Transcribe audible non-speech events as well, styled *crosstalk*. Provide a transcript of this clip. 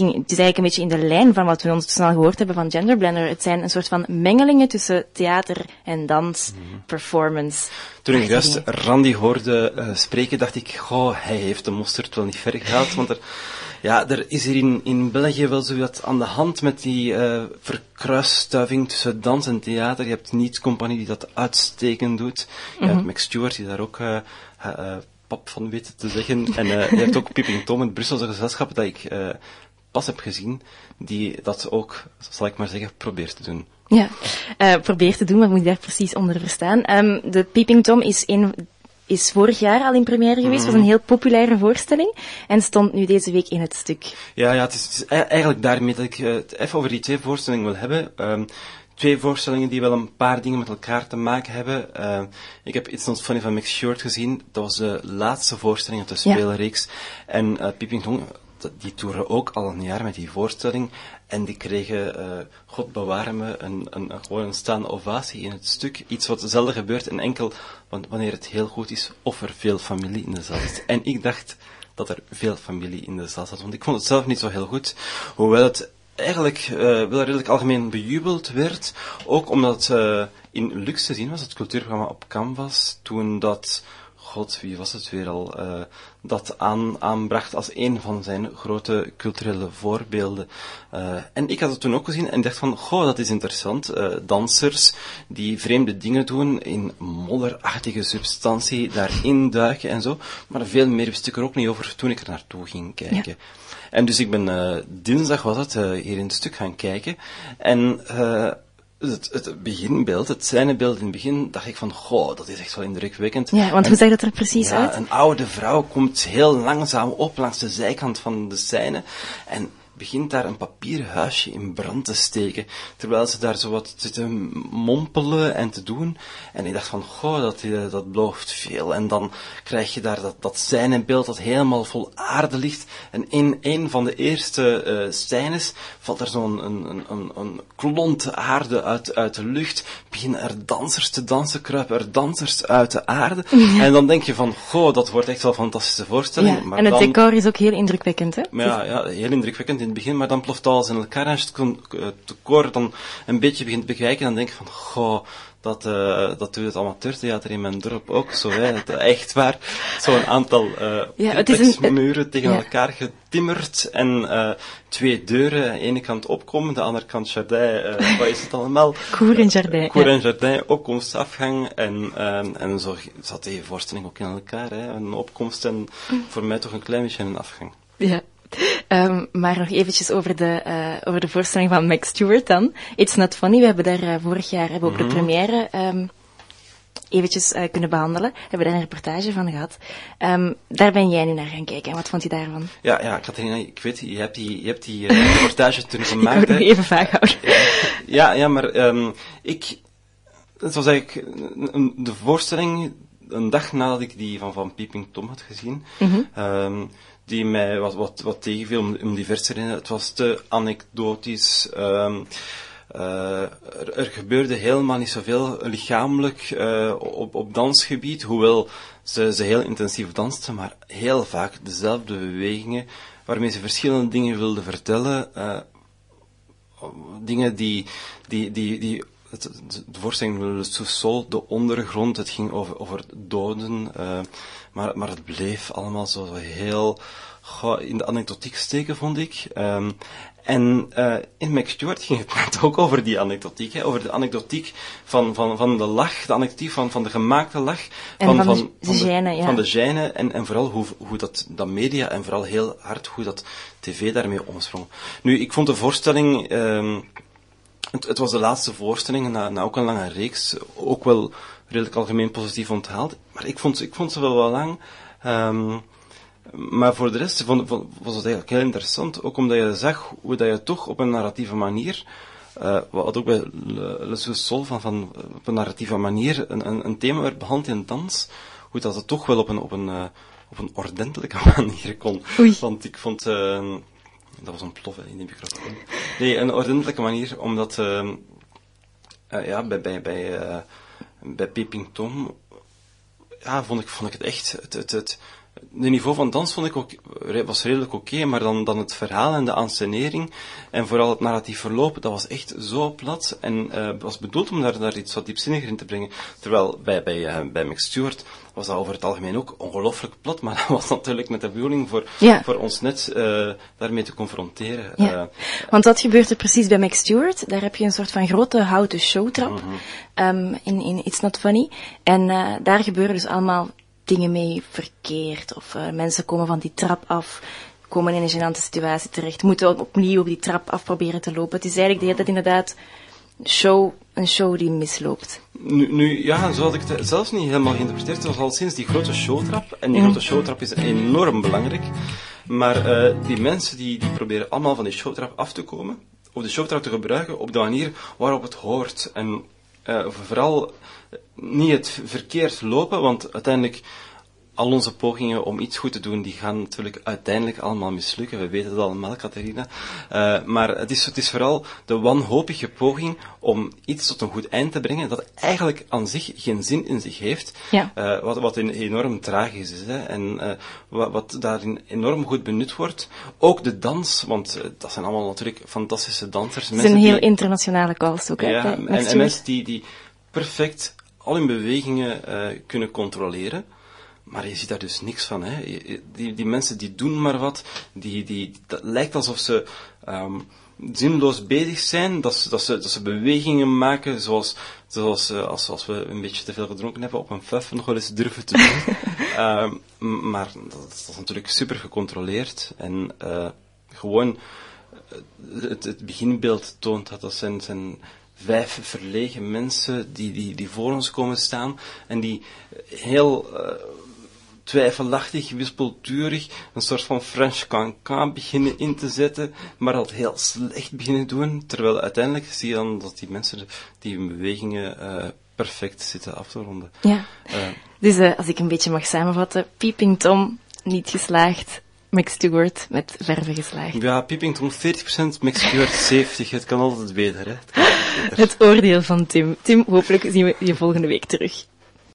ging, het is eigenlijk een beetje in de lijn van wat we ons snel gehoord hebben van Genderblender. Het zijn een soort van mengelingen tussen theater en dans, performance. Toen ik juist. Randy hoorde eh, spreken, dacht ik, goh, hij heeft de mosterd wel niet ver gehaald, want er, ja, er is hier in, in België wel zo wat aan de hand met die verkruisstuiving tussen dans en theater. Je hebt Niet Compagnie die dat uitstekend doet. Je hebt Max Stewart die daar ook eh, pap van weet te zeggen. En je hebt ook *laughs* Pipping Tom, het Brusselse gezelschap dat ik pas heb gezien, die dat ook, zal ik maar zeggen, probeert te doen. Ja, eh probeer te doen, wat moet je daar precies onder verstaan? Ehm, de Peeping Tom is, een, is vorig jaar al in première geweest, was een heel populaire voorstelling en stond nu deze week in het stuk. Ja, ja het, is, het is e- eigenlijk daarmee dat ik eh, het even over die twee voorstellingen wil hebben. Ehm, twee voorstellingen die wel een paar dingen met elkaar te maken hebben. Ehm, ik heb It's Not Funny van Max Short gezien. Dat was de laatste voorstelling uit de Ja. speelreeks. En uh, Peeping Tom, die toeren ook al een jaar met die voorstelling. En die kregen, eh, God bewaren me, een, een, gewoon een staande ovatie in het stuk. Iets wat zelden gebeurt en enkel wan- wanneer het heel goed is of er veel familie in de zaal is. En ik dacht dat er veel familie in de zaal zat, want ik vond het zelf niet zo heel goed. Hoewel het eigenlijk eh, wel redelijk algemeen bejubeld werd. Ook omdat eh, in Lux te zien was, het cultuurprogramma op Canvas, toen dat, god, wie was het weer al, eh, dat aan, aanbracht als een van zijn grote culturele voorbeelden. Eh, en ik had het toen ook gezien en dacht van, goh, dat is interessant. Eh, dansers die vreemde dingen doen in modderachtige substantie, daarin duiken en zo. Maar veel meer wist ik er ook niet over toen ik er naartoe ging kijken. En dus ik ben dinsdag was het hier in het stuk gaan kijken. En eh, het, het beginbeeld, het scènebeeld in het begin, dacht ik van, goh, dat is echt wel indrukwekkend. Ja, want En- hoe zag dat er precies ja, uit? een oude vrouw komt heel langzaam op langs de zijkant van de scène en begint daar een papieren huisje in brand te steken, terwijl ze daar zo wat zit te mompelen en te doen. En ik dacht van, goh, dat, eh, dat belooft veel. En dan krijg je daar dat, dat scènebeeld dat helemaal vol aarde ligt. En in een van de eerste eh scènes valt er zo'n een, een, een, een klont aarde uit, uit de lucht. Beginnen er dansers te dansen, kruipen er dansers uit de aarde. En dan denk je van, goh, dat wordt echt wel een fantastische voorstelling. Ja, maar en het dan, decor is ook heel indrukwekkend, hè? maar ja, ja, heel indrukwekkend in het begin, maar dan ploft alles in elkaar. En als je het eh, decor dan een beetje begint te bekijken, dan denk je van, goh, dat, eh, dat doet het amateurtheater in mijn dorp ook zo. Hè. Het, echt waar, zo'n aantal eh Ja, het is een- triplex muren tegen ja. elkaar getimmerd en eh, twee deuren, aan de ene kant opkomen, de andere kant jardin, eh, *laughs* wat is het allemaal? Cour en jardin, Cour en jardin, opkomst, afgang en, eh, en zo zat die voorstelling ook in elkaar. Hè. Een opkomst en voor mij toch een klein beetje een afgang. Ja. Ehm, maar nog eventjes over de, eh, over de voorstelling van Max Stewart dan. It's Not Funny, we hebben daar eh, vorig jaar hebben we ook de première ehm, eventjes eh, kunnen behandelen. We hebben daar een reportage van gehad. Ehm, daar ben jij nu naar gaan kijken. En wat vond je daarvan? Ja, ja, ik weet, je hebt die, je hebt die *laughs* reportage toen *laughs* Ik gemaakt. hè. even vaag houden. Ja, ja, maar ik, het was eigenlijk de voorstelling, een dag nadat ik die van Van Pieping Tom had gezien, ehm, die mij wat, wat, wat tegenviel om, om diverse redenen. Het was te anekdotisch. ehm, eh, er, gebeurde helemaal niet zoveel lichamelijk eh, op, op dansgebied, hoewel ze, ze heel intensief dansten, maar heel vaak dezelfde bewegingen, waarmee ze verschillende dingen wilden vertellen. eh, dingen die, die, die, die het, de voorstelling Le Sous-sol, de ondergrond, het ging over, over doden, eh, maar, maar het bleef allemaal zo heel goh, in de anekdotiek steken, vond ik. Ehm, en eh, in Max Stewart ging het *laughs* net ook over die anekdotiek, hè, over de anekdotiek van, van, van de lach, de anekdotiek van, van de gemaakte lach, En van de- de ja. van de gêne en, en vooral hoe, hoe dat, dat media en vooral heel hard hoe dat tv daarmee omsprong. Nu, ik vond de voorstelling, ehm, het, het was de laatste voorstelling na, na ook een lange reeks, ook wel redelijk algemeen positief onthaald, maar ik vond, ik vond ze wel wel lang. Ehm, maar voor de rest vond, vond- was het eigenlijk heel interessant, ook omdat je zag hoe dat je toch op een narratieve manier, eh, wat ook bij Le, Le Sous-sol van, van op een narratieve manier een, een, een thema werd behandeld in dans, hoe dat het toch wel op een, op een, eh, op een ordentelijke *laughs* manier kon. Oei. Want ik vond, eh, dat was een plof hè, in die microfoon. Nee, een ordentelijke manier, omdat, eh, eh, ja, bij, bij, bij, eh, bij Peeping Tom ja, vond ik, vond ik het echt, het, het, het, de niveau van dans vond ik ook, was redelijk oké, maar dan, dan het verhaal en de ansenering en vooral het narratief verloop, dat was echt zo plat en uh, was bedoeld om daar, daar iets wat diepzinniger in te brengen. Terwijl bij, bij, uh, bij Max Stewart was dat over het algemeen ook ongelooflijk plat, maar *laughs* dat was natuurlijk met de bedoeling voor, ja. voor ons net uh, daarmee te confronteren. Ja. Want dat gebeurt er precies bij Max Stewart. Daar heb je een soort van grote houten showtrap Mhm. um, in, in It's Not Funny. En daar gebeuren dus allemaal dingen mee verkeerd. Of uh, mensen komen van die trap af, komen in een gênante situatie terecht, moeten opnieuw op die trap af proberen te lopen. Het is eigenlijk de hele tijd inderdaad show, een show die misloopt. Nu, nu ja, zo had ik het zelfs niet helemaal geïnterpreteerd. Het was al sinds die grote showtrap. En die Mm. grote showtrap is enorm belangrijk. Maar uh, die mensen die, die proberen allemaal van die showtrap af te komen, of de showtrap te gebruiken op de manier waarop het hoort. En vooral niet het verkeerd lopen, want uiteindelijk al onze pogingen om iets goed te doen, die gaan natuurlijk uiteindelijk allemaal mislukken. We weten het allemaal, Catharina. Uh, maar het is, het is vooral de wanhopige poging om iets tot een goed eind te brengen dat eigenlijk aan zich geen zin in zich heeft. Ja. Uh, wat, wat enorm tragisch is. Hè? En uh, wat, wat, daarin enorm goed benut wordt. Ook de dans, want dat zijn allemaal natuurlijk fantastische dansers. Het is een heel die, internationale ook. Ja, en, en mensen die, die perfect al hun bewegingen kunnen controleren. Maar je ziet daar dus niks van. Hè. Die, die mensen die doen maar wat. Die, die, dat lijkt alsof ze um, zinloos bezig zijn. Dat ze, dat, ze, dat ze bewegingen maken zoals, zoals uh, als, als we een beetje te veel gedronken hebben op een fuff nog wel eens durven te doen. *laughs* um, maar dat, dat, is natuurlijk super gecontroleerd. En uh, gewoon het, het beginbeeld toont dat dat zijn, zijn vijf verlegen mensen die, die, die voor ons komen staan en die heel uh, twijfelachtig, wispelturig een soort van French cancan beginnen in te zetten, maar dat heel slecht beginnen doen, terwijl uiteindelijk zie je dan dat die mensen die hun bewegingen uh, perfect zitten af te ronden. Ja. Uh, dus uh, als ik een beetje mag samenvatten, Peeping Tom niet geslaagd, Max Stewart met verven geslaagd. Ja, Peeping Tom 40%, Max Stewart *laughs* 70%. Het kan altijd beter, hè. Het, kan altijd beter. het oordeel van Tim. Tim, hopelijk zien we je volgende week terug.